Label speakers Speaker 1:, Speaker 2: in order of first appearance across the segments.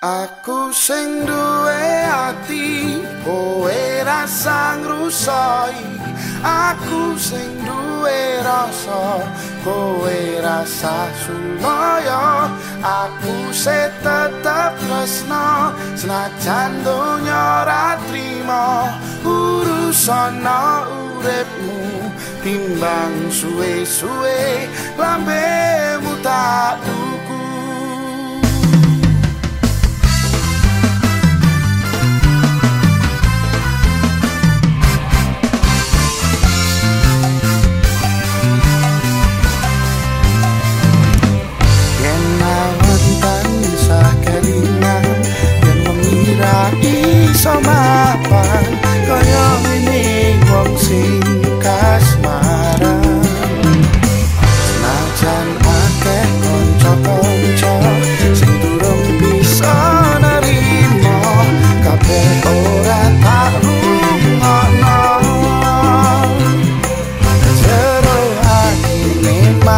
Speaker 1: Aku sing duwe ati kowe rasa ngrusoi. Aku sing duwe rasa kowe rasa suloyo Aku se tetep tresno senajan donya ora trimo urusan uripmu timbang suwe-suwe lambemu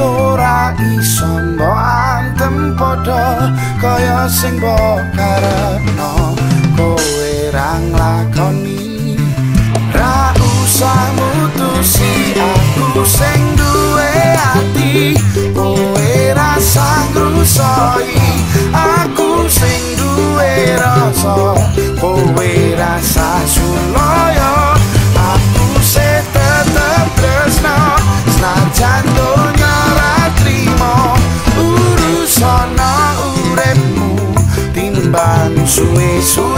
Speaker 1: ora iso mbok antem padha kaya sing mbok karepno kowe ra nglakoni. Ra usah mutusi aku sing duwe ati kowe rasa ngrusoi aku sing duwe rasa kowe rasa timbang suwe-suwe aku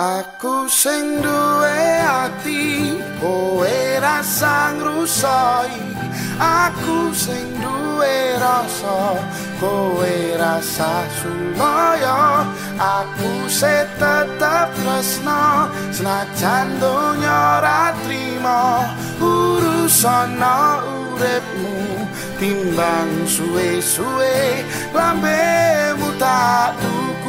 Speaker 1: Aku sing duwe ati kowe rasa ngrusoi. Aku sing duwe rasa kowe rasa suloyo Aku se tetep tresno senajan donya ra trimo urusan uripmu timbang suwe-suwe lambemu tak tuku